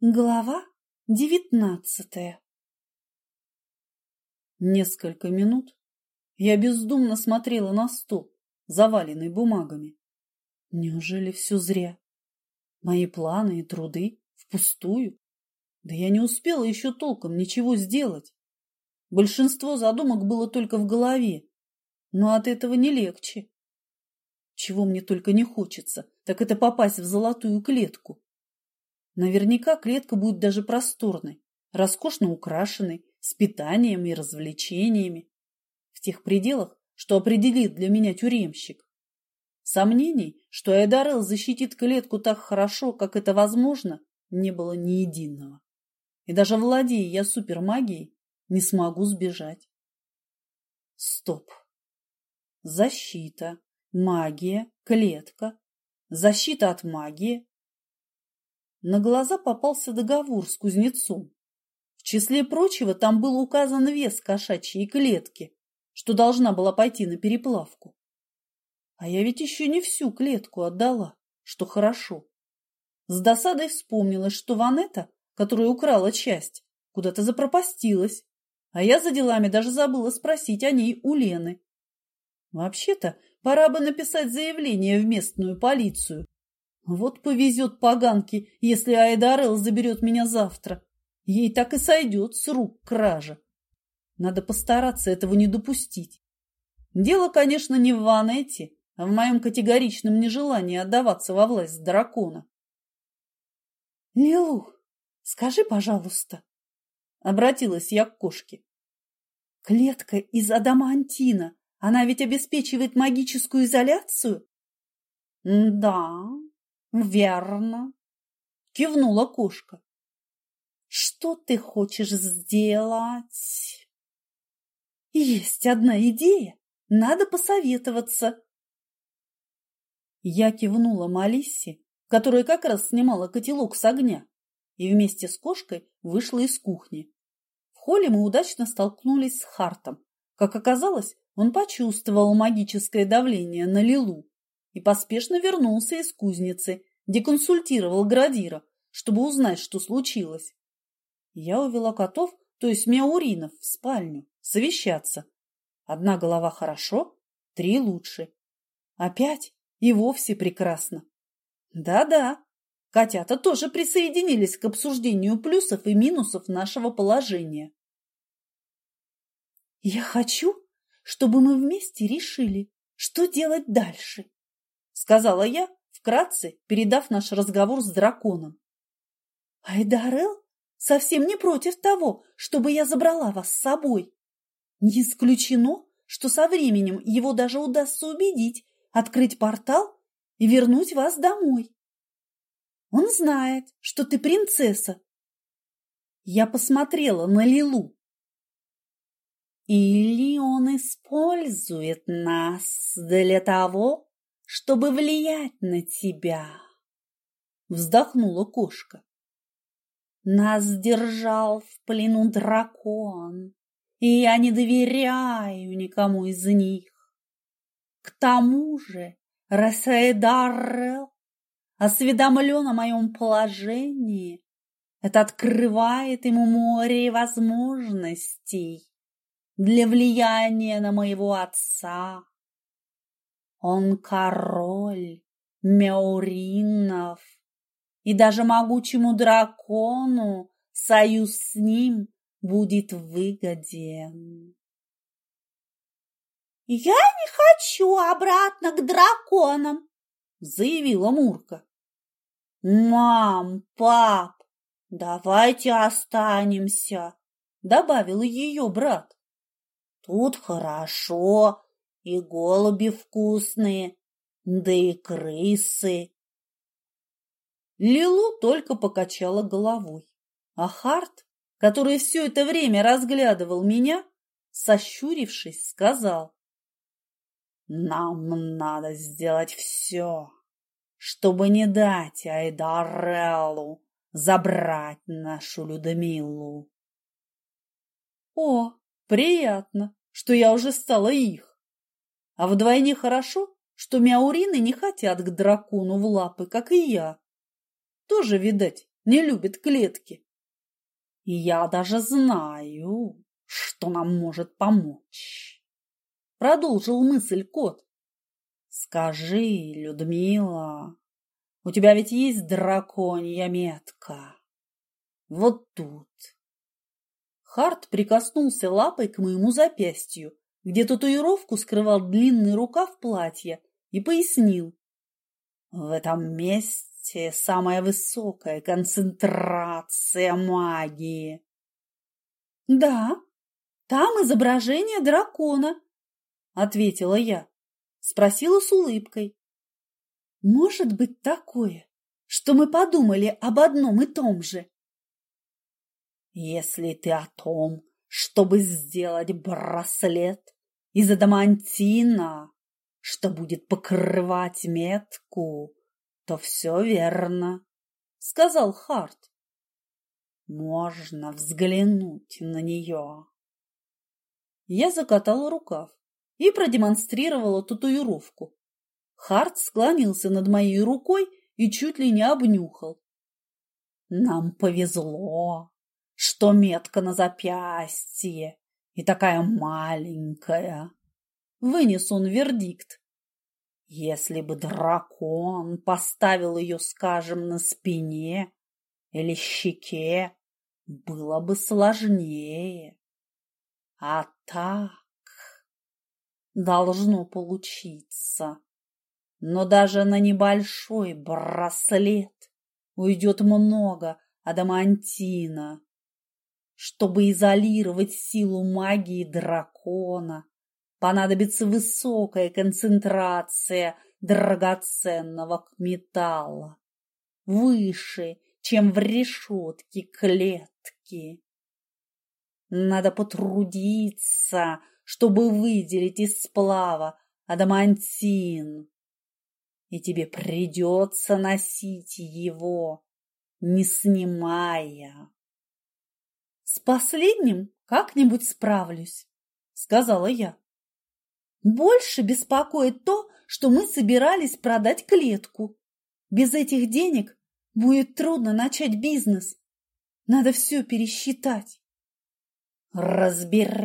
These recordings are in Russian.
Глава девятнадцатая Несколько минут я бездумно смотрела на стол, заваленный бумагами. Неужели все зря? Мои планы и труды впустую? Да я не успела еще толком ничего сделать. Большинство задумок было только в голове, но от этого не легче. Чего мне только не хочется, так это попасть в золотую клетку. Наверняка клетка будет даже просторной, роскошно украшенной, с питанием и развлечениями. В тех пределах, что определит для меня тюремщик. Сомнений, что Эдарел защитит клетку так хорошо, как это возможно, не было ни единого. И даже владея я супермагией, не смогу сбежать. Стоп. Защита, магия, клетка, защита от магии, на глаза попался договор с кузнецом. В числе прочего там был указан вес кошачьей клетки, что должна была пойти на переплавку. А я ведь еще не всю клетку отдала, что хорошо. С досадой вспомнилось, что Ванета, которая украла часть, куда-то запропастилась, а я за делами даже забыла спросить о ней у Лены. Вообще-то, пора бы написать заявление в местную полицию вот повезет поганке, если Айдарел заберет меня завтра. Ей так и сойдет с рук кража. Надо постараться этого не допустить. Дело, конечно, не в Ванете, а в моем категоричном нежелании отдаваться во власть дракона. — Лилу, скажи, пожалуйста, — обратилась я к кошке. — Клетка из адамантина, она ведь обеспечивает магическую изоляцию? — Да, Верно, кивнула кошка. Что ты хочешь сделать? Есть одна идея. Надо посоветоваться. Я кивнула Малиссе, которая как раз снимала котелок с огня, и вместе с кошкой вышла из кухни. В холле мы удачно столкнулись с Хартом. Как оказалось, он почувствовал магическое давление на Лилу и поспешно вернулся из кузницы, где консультировал Градира, чтобы узнать, что случилось. Я увела котов, то есть мяуринов, в спальню, совещаться. Одна голова хорошо, три лучше. А пять и вовсе прекрасно. Да-да, котята тоже присоединились к обсуждению плюсов и минусов нашего положения. Я хочу, чтобы мы вместе решили, что делать дальше сказала я, вкратце передав наш разговор с драконом. Айдарел совсем не против того, чтобы я забрала вас с собой. Не исключено, что со временем его даже удастся убедить открыть портал и вернуть вас домой. Он знает, что ты принцесса. Я посмотрела на Лилу. Или он использует нас для того, чтобы влиять на тебя. Вздохнула кошка. Нас держал в плену дракон, и я не доверяю никому из них. К тому же Рассейдаррел осведомлен о моем положении. Это открывает ему море возможностей для влияния на моего отца он король Мяуринов, и даже могучему дракону союз с ним будет выгоден. «Я не хочу обратно к драконам», — заявила Мурка. «Мам, пап, давайте останемся», — добавил ее брат. «Тут хорошо, и голуби вкусные, да и крысы. Лилу только покачала головой, а Харт, который все это время разглядывал меня, сощурившись, сказал, «Нам надо сделать все, чтобы не дать Айдареллу забрать нашу Людмилу». «О, приятно, что я уже стала их. А вдвойне хорошо, что мяурины не хотят к дракону в лапы, как и я. Тоже, видать, не любит клетки. И я даже знаю, что нам может помочь. Продолжил мысль кот. Скажи, Людмила, у тебя ведь есть драконья метка? Вот тут. Харт прикоснулся лапой к моему запястью, где татуировку скрывал длинный рукав платья, и пояснил. В этом месте самая высокая концентрация магии. Да, там изображение дракона, ответила я. Спросила с улыбкой. Может быть такое, что мы подумали об одном и том же? Если ты о том, чтобы сделать браслет из адамантина, что будет покрывать метку, то все верно, — сказал Харт. Можно взглянуть на нее. Я закатала рукав и продемонстрировала татуировку. Харт склонился над моей рукой и чуть ли не обнюхал. Нам повезло, что метка на запястье и такая маленькая. Вынес он вердикт. Если бы дракон поставил ее, скажем, на спине или щеке, было бы сложнее. А так должно получиться. Но даже на небольшой браслет уйдет много адамантина. Чтобы изолировать силу магии дракона, понадобится высокая концентрация драгоценного металла, выше, чем в решетке клетки. Надо потрудиться, чтобы выделить из сплава адамантин. И тебе придется носить его, не снимая. С последним как-нибудь справлюсь, сказала я. Больше беспокоит то, что мы собирались продать клетку. Без этих денег будет трудно начать бизнес. Надо все пересчитать. Разберемся,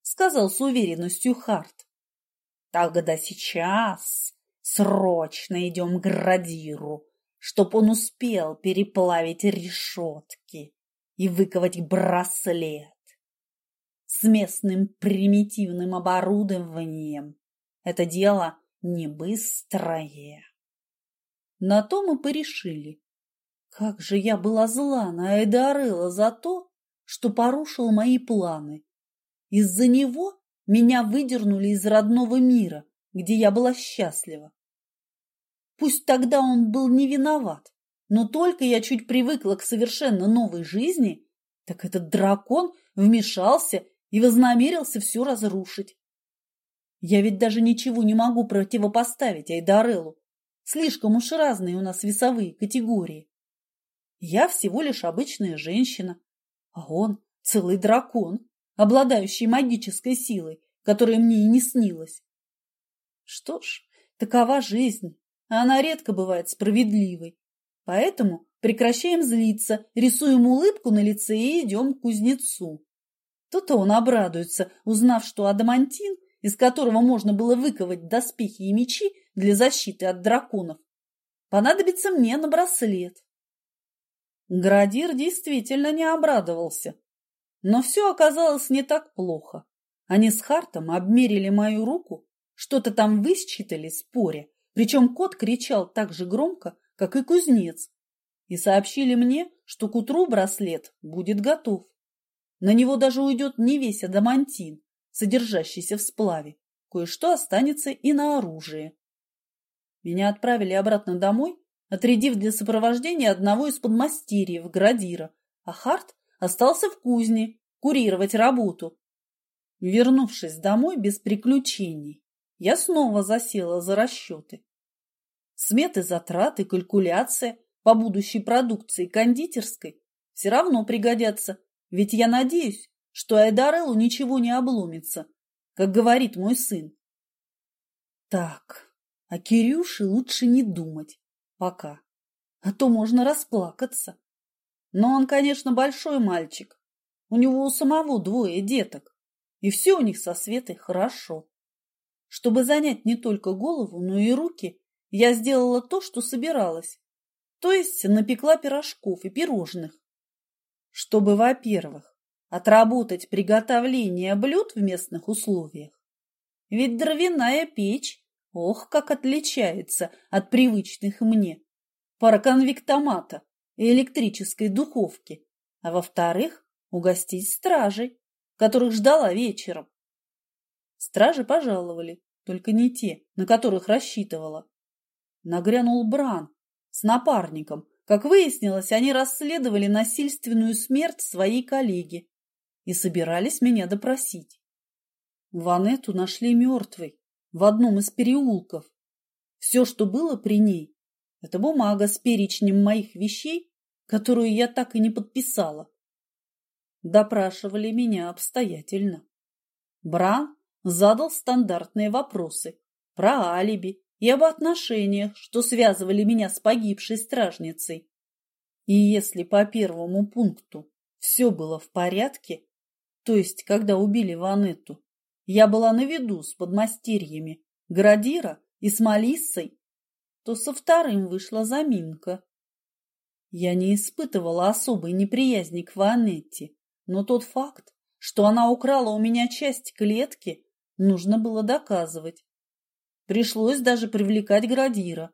сказал с уверенностью Харт. Тогда сейчас срочно идем к Градиру, чтоб он успел переплавить решетки и выковать браслет с местным примитивным оборудованием. Это дело не быстрое. На то мы порешили. Как же я была зла на Эдарыла за то, что порушил мои планы. Из-за него меня выдернули из родного мира, где я была счастлива. Пусть тогда он был не виноват, но только я чуть привыкла к совершенно новой жизни, так этот дракон вмешался и вознамерился все разрушить. Я ведь даже ничего не могу противопоставить Айдареллу. Слишком уж разные у нас весовые категории. Я всего лишь обычная женщина, а он целый дракон, обладающий магической силой, которая мне и не снилась. Что ж, такова жизнь, а она редко бывает справедливой. Поэтому прекращаем злиться, рисуем улыбку на лице и идем к кузнецу. То-то он обрадуется, узнав, что адамантин, из которого можно было выковать доспехи и мечи для защиты от драконов, понадобится мне на браслет. Градир действительно не обрадовался. Но все оказалось не так плохо. Они с Хартом обмерили мою руку, что-то там высчитали, споря, причем кот кричал так же громко, как и кузнец, и сообщили мне, что к утру браслет будет готов. На него даже уйдет не весь адамантин, содержащийся в сплаве. Кое-что останется и на оружие. Меня отправили обратно домой, отрядив для сопровождения одного из подмастерьев Градира, а Харт остался в кузне курировать работу. Вернувшись домой без приключений, я снова засела за расчеты. Сметы затрат и калькуляция по будущей продукции кондитерской все равно пригодятся ведь я надеюсь, что Айдареллу ничего не обломится, как говорит мой сын. Так, о Кирюше лучше не думать. Пока. а то можно расплакаться. Но он, конечно, большой мальчик. У него у самого двое деток, и все у них со Светой хорошо. Чтобы занять не только голову, но и руки, я сделала то, что собиралась. То есть напекла пирожков и пирожных. Чтобы, во-первых, отработать приготовление блюд в местных условиях. Ведь дровяная печь, ох, как отличается от привычных мне пароконвектомата и электрической духовки. А во-вторых, угостить стражей, которых ждала вечером. Стражи пожаловали, только не те, на которых рассчитывала. Нагрянул Бран с напарником. Как выяснилось, они расследовали насильственную смерть своей коллеги и собирались меня допросить. Ванету нашли мертвой в одном из переулков. Все, что было при ней, это бумага с перечнем моих вещей, которую я так и не подписала. Допрашивали меня обстоятельно. Бран задал стандартные вопросы про алиби и об отношениях, что связывали меня с погибшей стражницей. И если по первому пункту все было в порядке, то есть когда убили Ванетту, я была на виду с подмастерьями Градира и с Малиссой, то со вторым вышла заминка. Я не испытывала особой неприязни к Ванетте, но тот факт, что она украла у меня часть клетки, нужно было доказывать. Пришлось даже привлекать Градира,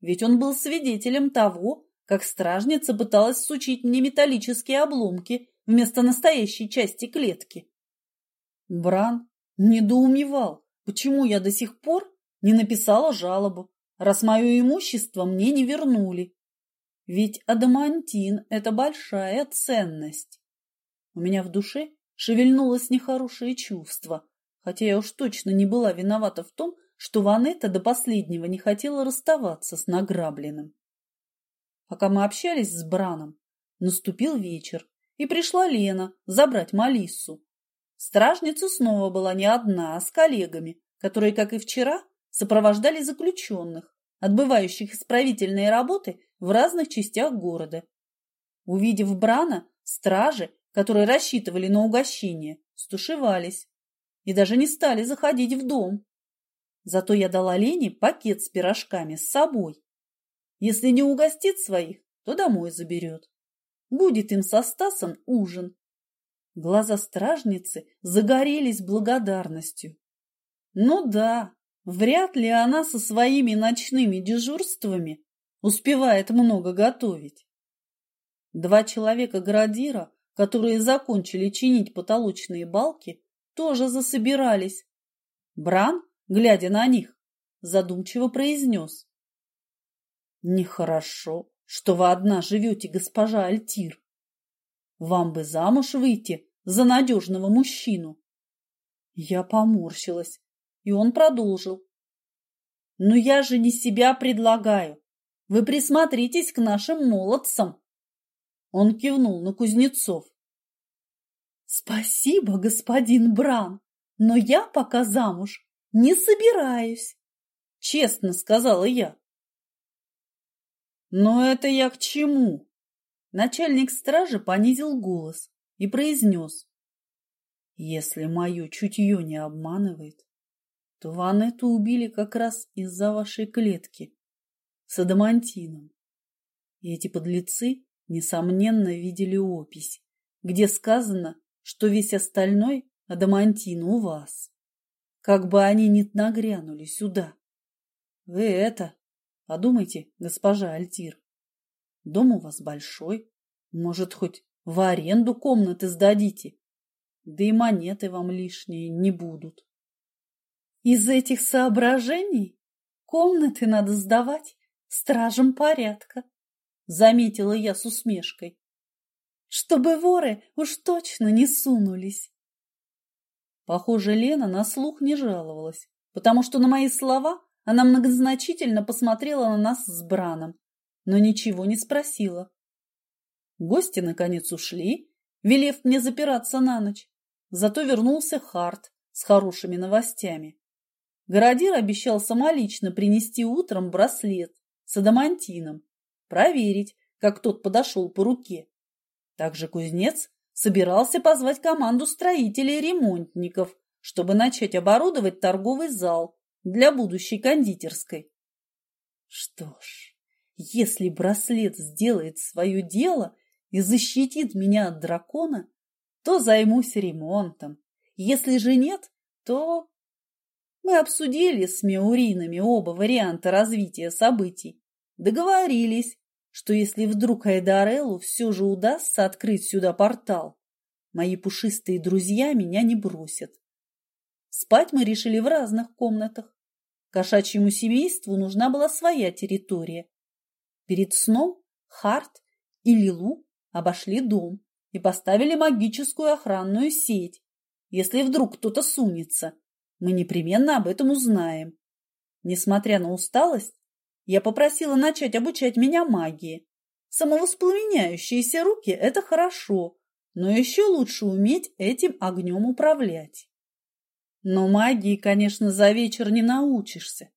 ведь он был свидетелем того, как стражница пыталась сучить мне металлические обломки вместо настоящей части клетки. Бран недоумевал, почему я до сих пор не написала жалобу, раз мое имущество мне не вернули. Ведь адамантин – это большая ценность. У меня в душе шевельнулось нехорошее чувство, хотя я уж точно не была виновата в том, что Ванетта до последнего не хотела расставаться с награбленным. Пока мы общались с Браном, наступил вечер, и пришла Лена забрать Малиссу. Стражница снова была не одна, а с коллегами, которые, как и вчера, сопровождали заключенных, отбывающих исправительные работы в разных частях города. Увидев Брана, стражи, которые рассчитывали на угощение, стушевались и даже не стали заходить в дом. Зато я дала Лене пакет с пирожками с собой. Если не угостит своих, то домой заберет. Будет им со Стасом ужин. Глаза стражницы загорелись благодарностью. Ну да, Вряд ли она со своими ночными дежурствами успевает много готовить. Два человека-градира, которые закончили чинить потолочные балки, тоже засобирались. Бран, глядя на них, задумчиво произнес. «Нехорошо, что вы одна живете, госпожа Альтир. Вам бы замуж выйти за надежного мужчину». Я поморщилась и он продолжил. «Но я же не себя предлагаю. Вы присмотритесь к нашим молодцам!» Он кивнул на Кузнецов. «Спасибо, господин Бран, но я пока замуж не собираюсь», — честно сказала я. «Но это я к чему?» Начальник стражи понизил голос и произнес. «Если мое чутье не обманывает, то Ванетту убили как раз из-за вашей клетки с адамантином. И эти подлецы, несомненно, видели опись, где сказано, что весь остальной адамантин у вас. Как бы они ни нагрянули сюда. Вы это, подумайте, госпожа Альтир. Дом у вас большой, может, хоть в аренду комнаты сдадите, да и монеты вам лишние не будут. Из этих соображений комнаты надо сдавать стражам порядка, заметила я с усмешкой, чтобы воры уж точно не сунулись. Похоже, Лена на слух не жаловалась, потому что на мои слова она многозначительно посмотрела на нас с Браном, но ничего не спросила. Гости, наконец, ушли, велев мне запираться на ночь. Зато вернулся Харт с хорошими новостями. Городир обещал самолично принести утром браслет с адамантином, проверить, как тот подошел по руке. Также кузнец собирался позвать команду строителей и ремонтников, чтобы начать оборудовать торговый зал для будущей кондитерской. Что ж, если браслет сделает свое дело и защитит меня от дракона, то займусь ремонтом. Если же нет, то... Мы обсудили с Меуринами оба варианта развития событий. Договорились, что если вдруг Айдареллу все же удастся открыть сюда портал, мои пушистые друзья меня не бросят. Спать мы решили в разных комнатах. Кошачьему семейству нужна была своя территория. Перед сном Харт и Лилу обошли дом и поставили магическую охранную сеть. Если вдруг кто-то сунется, мы непременно об этом узнаем. Несмотря на усталость, я попросила начать обучать меня магии. Самовоспламеняющиеся руки – это хорошо, но еще лучше уметь этим огнем управлять. Но магии, конечно, за вечер не научишься.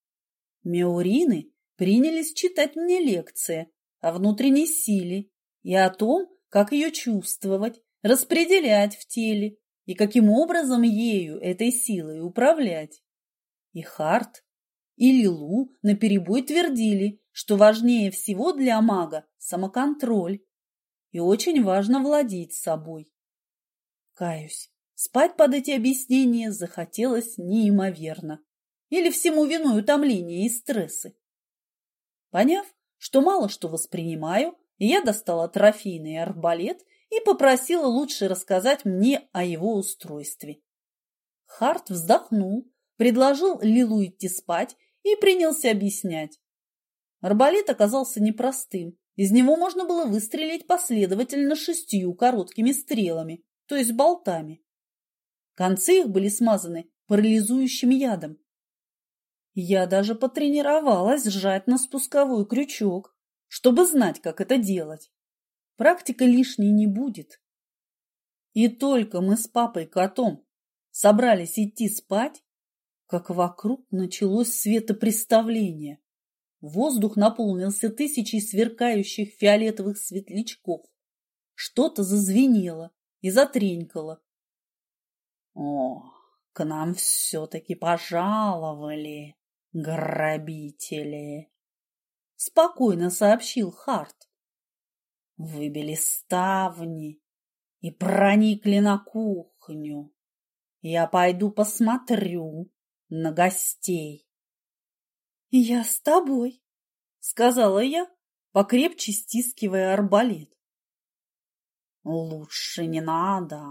Меурины принялись читать мне лекции о внутренней силе и о том, как ее чувствовать, распределять в теле и каким образом ею, этой силой, управлять. И Харт, и Лилу наперебой твердили, что важнее всего для мага самоконтроль и очень важно владеть собой. Каюсь, спать под эти объяснения захотелось неимоверно. Или всему виной утомление и стрессы. Поняв, что мало что воспринимаю, я достала трофейный арбалет и попросила лучше рассказать мне о его устройстве. Харт вздохнул, предложил Лилу идти спать и принялся объяснять. Арбалет оказался непростым. Из него можно было выстрелить последовательно шестью короткими стрелами, то есть болтами. Концы их были смазаны парализующим ядом. Я даже потренировалась сжать на спусковой крючок, чтобы знать, как это делать. Практика лишней не будет. И только мы с папой-котом собрались идти спать, как вокруг началось светопреставление. Воздух наполнился тысячей сверкающих фиолетовых светлячков. Что-то зазвенело и затренькало. О, к нам все-таки пожаловали грабители, спокойно сообщил Харт. Выбили ставни и проникли на кухню. Я пойду посмотрю, на гостей. «Я с тобой», — сказала я, покрепче стискивая арбалет. «Лучше не надо»,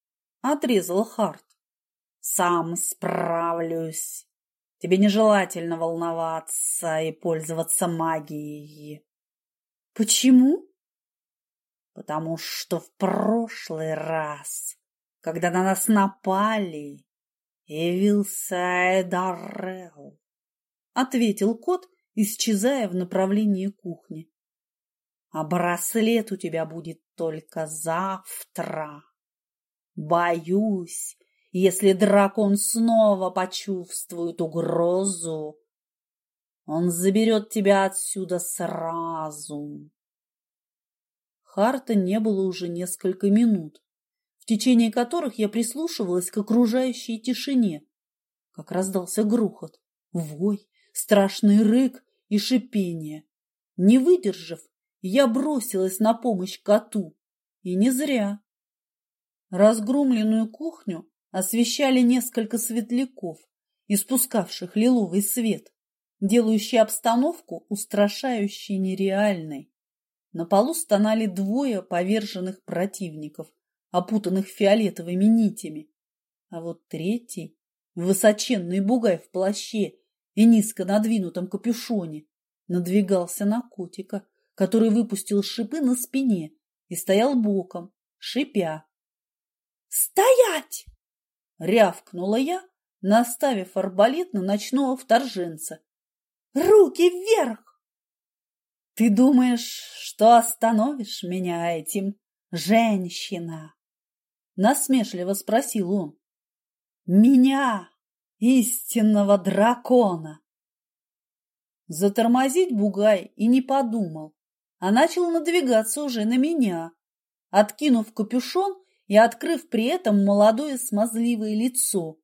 — отрезал Харт. «Сам справлюсь. Тебе нежелательно волноваться и пользоваться магией». «Почему?» «Потому что в прошлый раз, когда на нас напали, явился Эдаррел, ответил кот, исчезая в направлении кухни. А браслет у тебя будет только завтра. Боюсь, если дракон снова почувствует угрозу, он заберет тебя отсюда сразу. Харта не было уже несколько минут течение которых я прислушивалась к окружающей тишине, как раздался грохот, вой, страшный рык и шипение. Не выдержав, я бросилась на помощь коту. И не зря. Разгромленную кухню освещали несколько светляков, испускавших лиловый свет, делающий обстановку устрашающей нереальной. На полу стонали двое поверженных противников, опутанных фиолетовыми нитями. А вот третий, высоченный бугай в плаще и низко надвинутом капюшоне, надвигался на котика, который выпустил шипы на спине и стоял боком, шипя. «Стоять!» — рявкнула я, наставив арбалет на ночного вторженца. «Руки вверх!» «Ты думаешь, что остановишь меня этим, женщина?» Насмешливо спросил он. Меня, истинного дракона. Затормозить Бугай и не подумал. а начал надвигаться уже на меня, откинув капюшон и открыв при этом молодое смазливое лицо.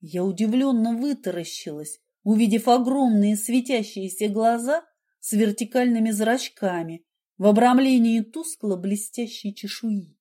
Я удивленно вытаращилась, увидев огромные светящиеся глаза с вертикальными зрачками в обрамлении тускло блестящей чешуи.